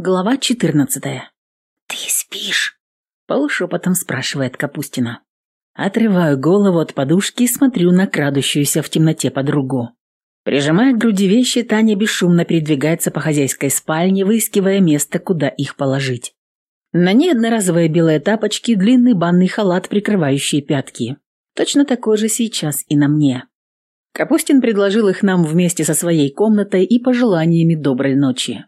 Глава 14. «Ты спишь?» – полушепотом спрашивает Капустина. Отрываю голову от подушки и смотрю на крадущуюся в темноте подругу. Прижимая к груди вещи, Таня бесшумно передвигается по хозяйской спальне, выискивая место, куда их положить. На ней одноразовые белые тапочки, длинный банный халат, прикрывающий пятки. Точно такой же сейчас и на мне. Капустин предложил их нам вместе со своей комнатой и пожеланиями доброй ночи.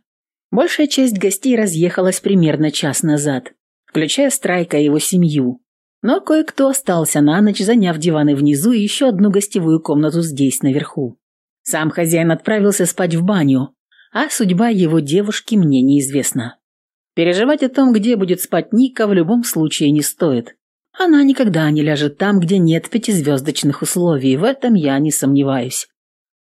Большая часть гостей разъехалась примерно час назад, включая Страйка и его семью. Но кое-кто остался на ночь, заняв диваны внизу и еще одну гостевую комнату здесь, наверху. Сам хозяин отправился спать в баню, а судьба его девушки мне неизвестна. Переживать о том, где будет спать Ника, в любом случае не стоит. Она никогда не ляжет там, где нет пятизвездочных условий, в этом я не сомневаюсь.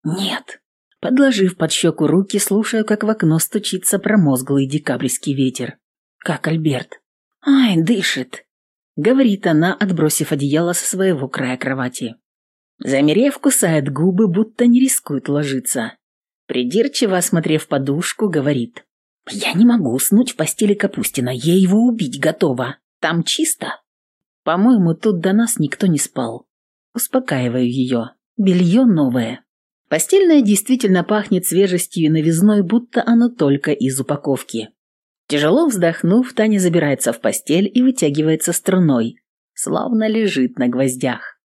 Нет, Подложив под щеку руки, слушаю, как в окно стучится промозглый декабрьский ветер. Как Альберт. «Ай, дышит!» — говорит она, отбросив одеяло со своего края кровати. Замерев, кусает губы, будто не рискует ложиться. Придирчиво осмотрев подушку, говорит. «Я не могу уснуть в постели Капустина, я его убить готова. Там чисто?» «По-моему, тут до нас никто не спал». Успокаиваю ее. Белье новое. Постельное действительно пахнет свежестью и новизной, будто оно только из упаковки. Тяжело вздохнув, Таня забирается в постель и вытягивается струной, словно лежит на гвоздях.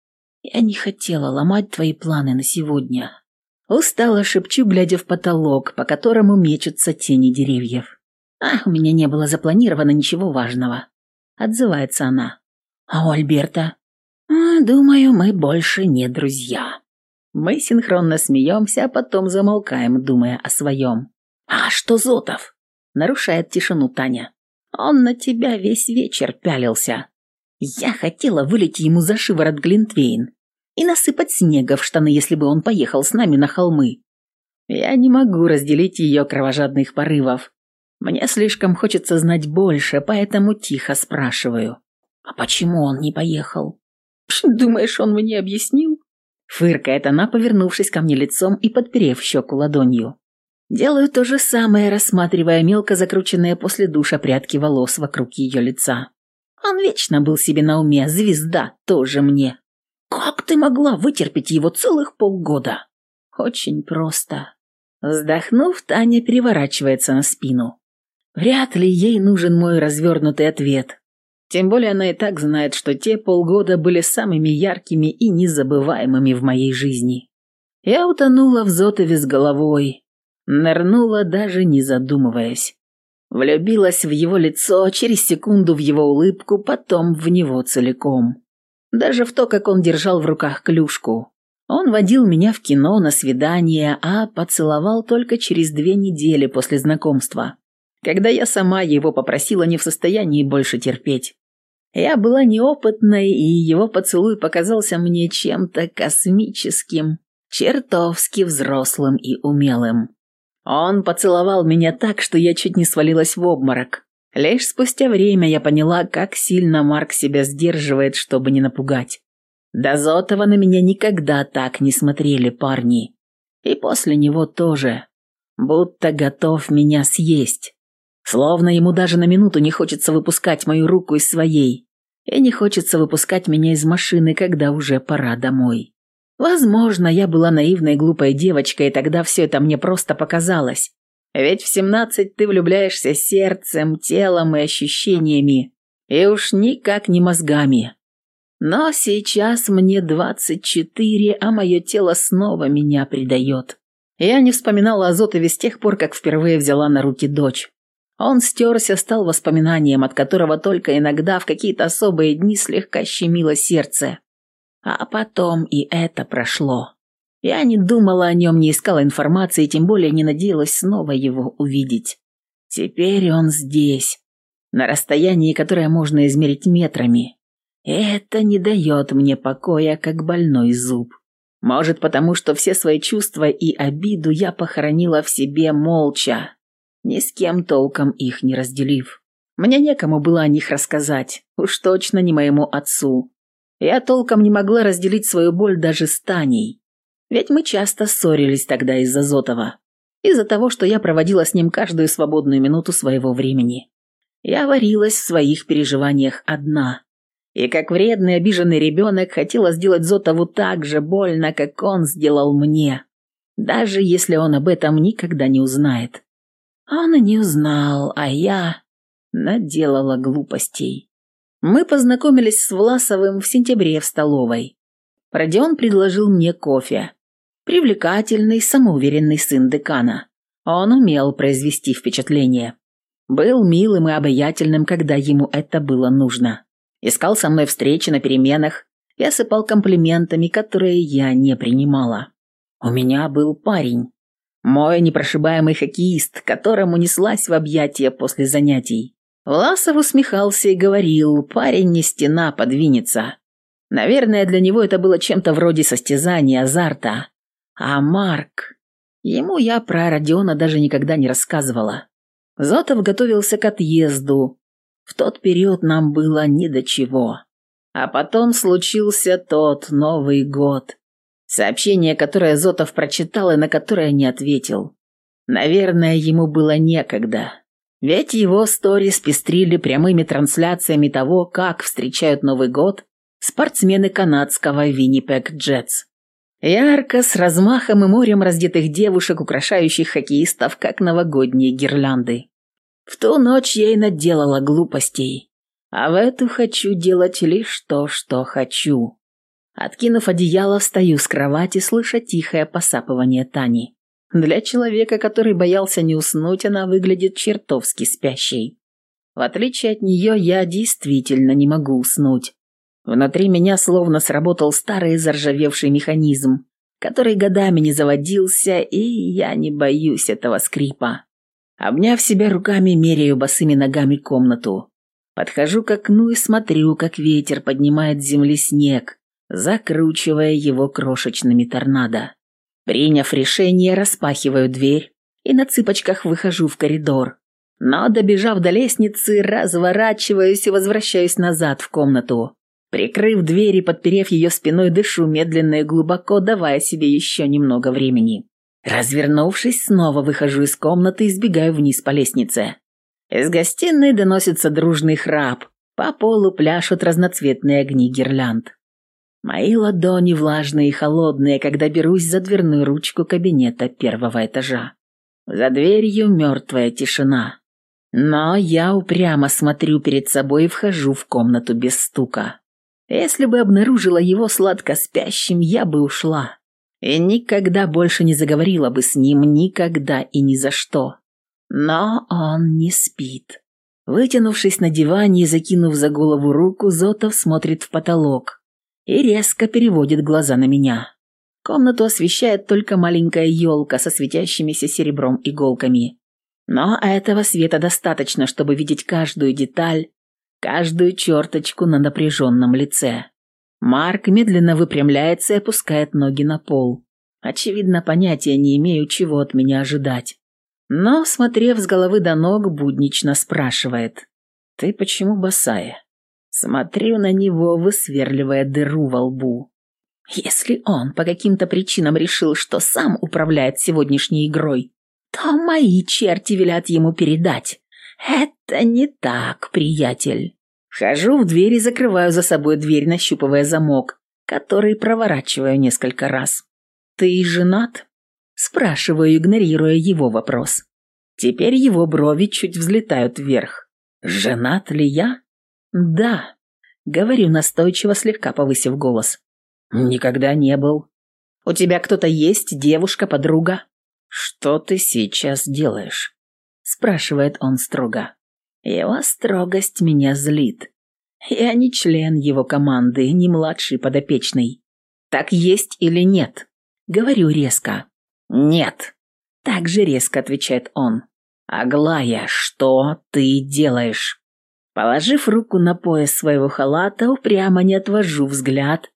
«Я не хотела ломать твои планы на сегодня». Устало шепчу, глядя в потолок, по которому мечутся тени деревьев. «А, у меня не было запланировано ничего важного», — отзывается она. «А у Альберта?» «А, «Думаю, мы больше не друзья». Мы синхронно смеемся, а потом замолкаем, думая о своем. «А что Зотов?» — нарушает тишину Таня. «Он на тебя весь вечер пялился. Я хотела вылить ему за шиворот Глинтвейн и насыпать снега в штаны, если бы он поехал с нами на холмы. Я не могу разделить ее кровожадных порывов. Мне слишком хочется знать больше, поэтому тихо спрашиваю. А почему он не поехал? Думаешь, он мне объяснил? Фыркает она, повернувшись ко мне лицом и подперев щеку ладонью. Делаю то же самое, рассматривая мелко закрученные после душа прядки волос вокруг ее лица. Он вечно был себе на уме, звезда тоже мне. Как ты могла вытерпеть его целых полгода? Очень просто. Вздохнув, Таня переворачивается на спину. Вряд ли ей нужен мой развернутый ответ. Тем более она и так знает, что те полгода были самыми яркими и незабываемыми в моей жизни. Я утонула в Зотове с головой, нырнула даже не задумываясь. Влюбилась в его лицо, через секунду в его улыбку, потом в него целиком. Даже в то, как он держал в руках клюшку. Он водил меня в кино на свидание, а поцеловал только через две недели после знакомства, когда я сама его попросила не в состоянии больше терпеть. Я была неопытной, и его поцелуй показался мне чем-то космическим, чертовски взрослым и умелым. Он поцеловал меня так, что я чуть не свалилась в обморок. Лишь спустя время я поняла, как сильно Марк себя сдерживает, чтобы не напугать. До Зотова на меня никогда так не смотрели парни. И после него тоже. Будто готов меня съесть. Словно ему даже на минуту не хочется выпускать мою руку из своей. И не хочется выпускать меня из машины, когда уже пора домой. Возможно, я была наивной глупой девочкой, и тогда все это мне просто показалось. Ведь в семнадцать ты влюбляешься сердцем, телом и ощущениями, и уж никак не мозгами. Но сейчас мне двадцать четыре, а мое тело снова меня предает. Я не вспоминала о с тех пор, как впервые взяла на руки дочь. Он стерся, стал воспоминанием, от которого только иногда в какие-то особые дни слегка щемило сердце. А потом и это прошло. Я не думала о нем, не искала информации, тем более не надеялась снова его увидеть. Теперь он здесь, на расстоянии, которое можно измерить метрами. Это не дает мне покоя, как больной зуб. Может, потому что все свои чувства и обиду я похоронила в себе молча, ни с кем толком их не разделив. Мне некому было о них рассказать, уж точно не моему отцу. Я толком не могла разделить свою боль даже с Таней, ведь мы часто ссорились тогда из-за Зотова. из-за того, что я проводила с ним каждую свободную минуту своего времени. Я варилась в своих переживаниях одна. И как вредный обиженный ребенок хотела сделать Зотову так же больно, как он сделал мне, даже если он об этом никогда не узнает. Он не узнал, а я наделала глупостей. Мы познакомились с Власовым в сентябре в столовой. Родион предложил мне кофе. Привлекательный, самоуверенный сын декана. Он умел произвести впечатление. Был милым и обаятельным, когда ему это было нужно. Искал со мной встречи на переменах и осыпал комплиментами, которые я не принимала. У меня был парень. Мой непрошибаемый хоккеист, которому неслась в объятия после занятий. Власов усмехался и говорил, парень не стена, подвинется. Наверное, для него это было чем-то вроде состязания, азарта. А Марк... Ему я про Родиона даже никогда не рассказывала. Зотов готовился к отъезду. В тот период нам было ни до чего. А потом случился тот Новый год. Сообщение, которое Зотов прочитал и на которое не ответил. Наверное, ему было некогда. Ведь его сторис пестрили прямыми трансляциями того, как встречают Новый год спортсмены канадского Виннипек Джетс. Ярко, с размахом и морем раздетых девушек, украшающих хоккеистов, как новогодние гирлянды. В ту ночь я и наделала глупостей, а в эту хочу делать лишь то, что хочу. Откинув одеяло, встаю с кровати, слыша тихое посапывание Тани. Для человека, который боялся не уснуть, она выглядит чертовски спящей. В отличие от нее, я действительно не могу уснуть. Внутри меня словно сработал старый заржавевший механизм, который годами не заводился, и я не боюсь этого скрипа. Обняв себя руками, меряю босыми ногами комнату. Подхожу к окну и смотрю, как ветер поднимает с земли снег, закручивая его крошечными торнадо. Приняв решение, распахиваю дверь и на цыпочках выхожу в коридор. Но, добежав до лестницы, разворачиваюсь и возвращаюсь назад в комнату. Прикрыв дверь и подперев ее спиной, дышу медленно и глубоко, давая себе еще немного времени. Развернувшись, снова выхожу из комнаты и сбегаю вниз по лестнице. Из гостиной доносится дружный храп. По полу пляшут разноцветные огни гирлянд. Мои ладони влажные и холодные, когда берусь за дверную ручку кабинета первого этажа. За дверью мертвая тишина. Но я упрямо смотрю перед собой и вхожу в комнату без стука. Если бы обнаружила его сладко спящим, я бы ушла. И никогда больше не заговорила бы с ним, никогда и ни за что. Но он не спит. Вытянувшись на диване и закинув за голову руку, Зотов смотрит в потолок и резко переводит глаза на меня. Комнату освещает только маленькая елка со светящимися серебром иголками. Но этого света достаточно, чтобы видеть каждую деталь каждую черточку на напряженном лице. Марк медленно выпрямляется и опускает ноги на пол. Очевидно, понятия не имею, чего от меня ожидать. Но, смотрев с головы до ног, буднично спрашивает. «Ты почему босая?» Смотрю на него, высверливая дыру во лбу. Если он по каким-то причинам решил, что сам управляет сегодняшней игрой, то мои черти велят ему передать. «Это не так, приятель». Вхожу в дверь и закрываю за собой дверь, нащупывая замок, который проворачиваю несколько раз. «Ты женат?» Спрашиваю, игнорируя его вопрос. Теперь его брови чуть взлетают вверх. «Женат ли я?» «Да», — говорю настойчиво, слегка повысив голос. «Никогда не был. У тебя кто-то есть, девушка, подруга?» «Что ты сейчас делаешь?» спрашивает он строго. Его строгость меня злит. Я не член его команды, не младший подопечный. Так есть или нет? Говорю резко. Нет. Так же резко отвечает он. Аглая, что ты делаешь? Положив руку на пояс своего халата, упрямо не отвожу взгляд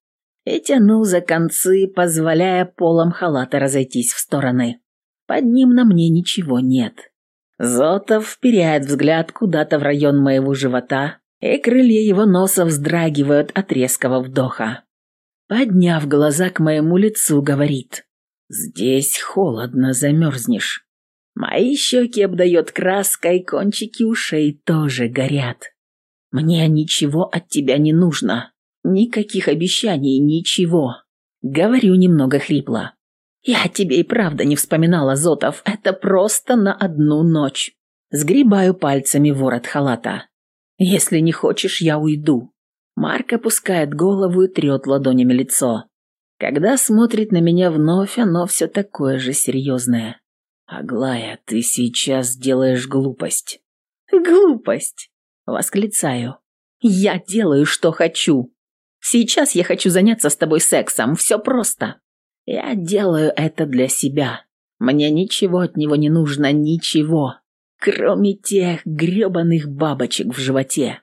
и тяну за концы, позволяя полом халата разойтись в стороны. Под ним на мне ничего нет. Зотов вперяет взгляд куда-то в район моего живота, и крылья его носа вздрагивают от резкого вдоха. Подняв глаза к моему лицу, говорит, «Здесь холодно, замерзнешь». Мои щеки обдает краской, кончики ушей тоже горят. Мне ничего от тебя не нужно. Никаких обещаний, ничего. Говорю немного хрипло. Я тебе и правда не вспоминала, Зотов. Это просто на одну ночь. Сгребаю пальцами ворот халата. Если не хочешь, я уйду. Марк опускает голову и трет ладонями лицо. Когда смотрит на меня вновь, оно все такое же серьезное. «Аглая, ты сейчас делаешь глупость». «Глупость!» – восклицаю. «Я делаю, что хочу. Сейчас я хочу заняться с тобой сексом, все просто. Я делаю это для себя. Мне ничего от него не нужно, ничего, кроме тех грёбаных бабочек в животе.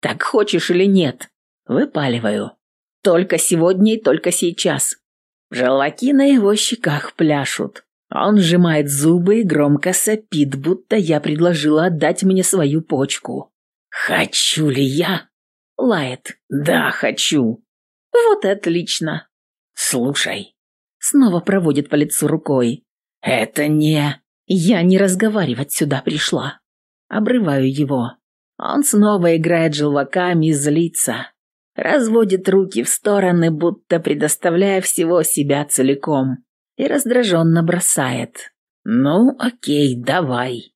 Так хочешь или нет?» Выпаливаю. Только сегодня и только сейчас. Желваки на его щеках пляшут. Он сжимает зубы и громко сопит, будто я предложила отдать мне свою почку. «Хочу ли я?» Лает. «Да, хочу». «Вот отлично». «Слушай». Снова проводит по лицу рукой. «Это не...» «Я не разговаривать сюда пришла». Обрываю его. Он снова играет желваками и злится разводит руки в стороны, будто предоставляя всего себя целиком, и раздраженно бросает. «Ну, окей, давай».